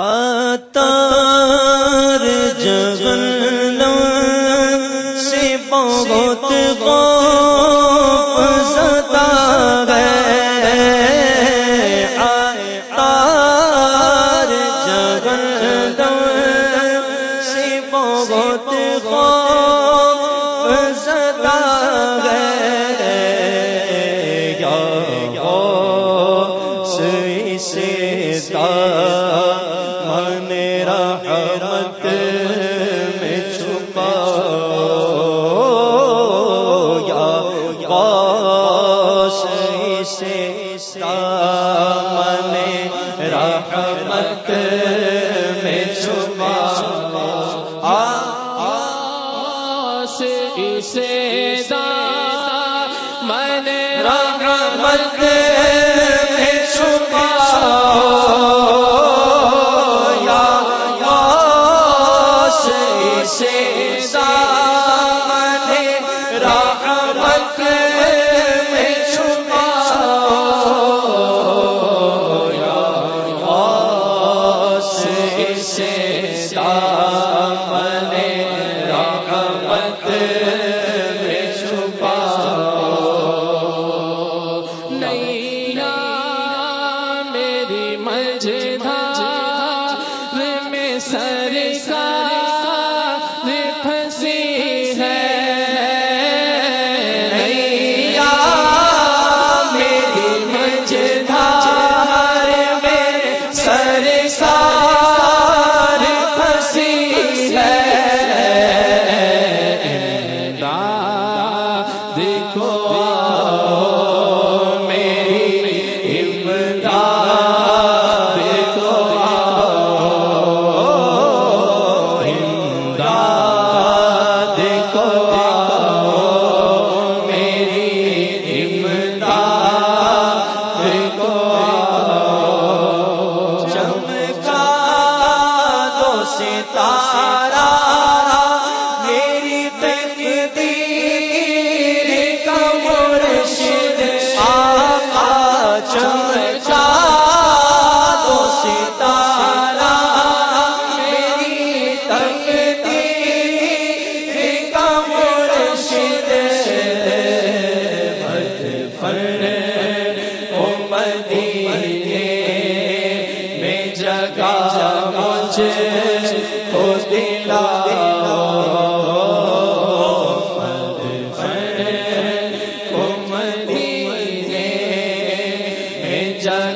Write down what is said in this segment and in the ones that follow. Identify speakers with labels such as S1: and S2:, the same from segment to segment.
S1: آتار جگن سے بہت زدہ ہے۔ آتار جگن سے بہت زدہ ہے۔ یا
S2: سے
S1: دامن رحمت میں چھپا آس اسے دامن رحمت ستارہ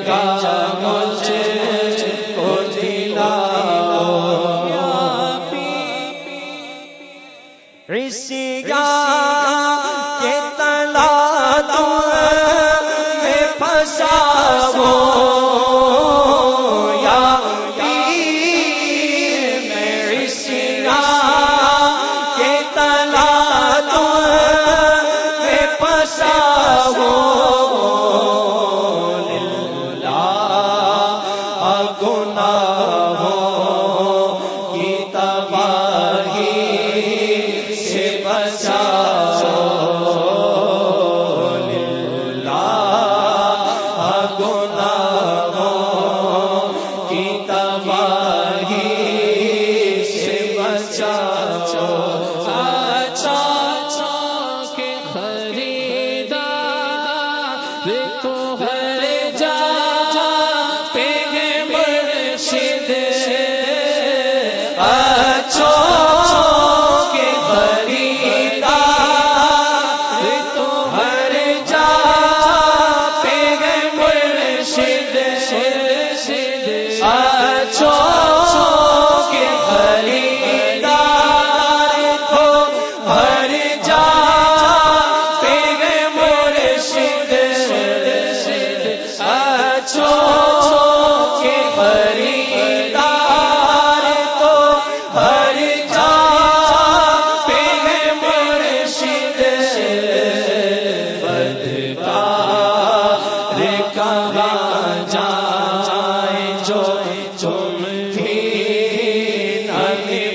S1: کا مولا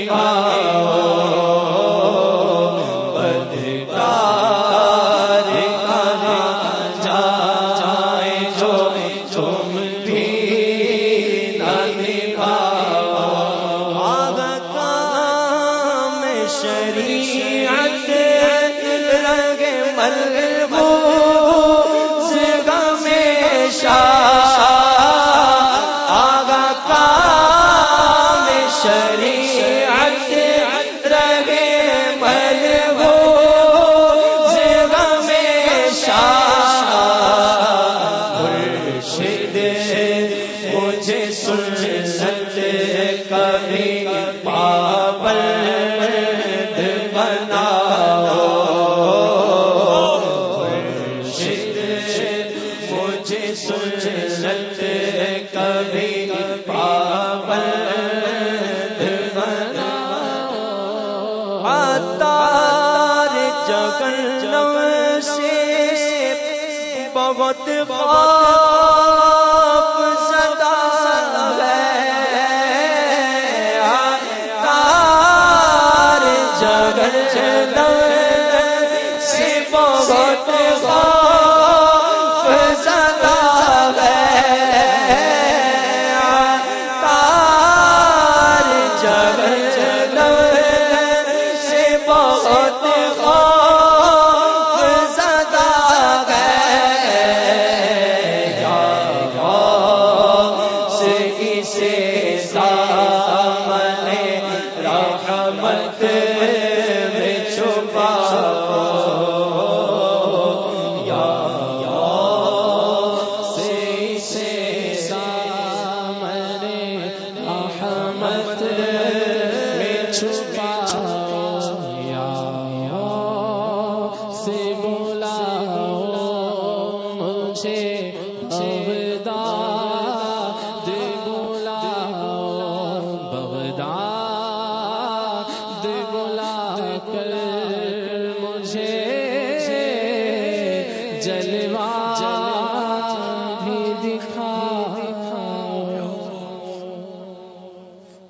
S1: گا سنت کبھی پابل بناؤ۔ مجھے سنت کبھی پابل بناؤ۔ تار جگن سے بہت خواب بہت خواب
S2: کر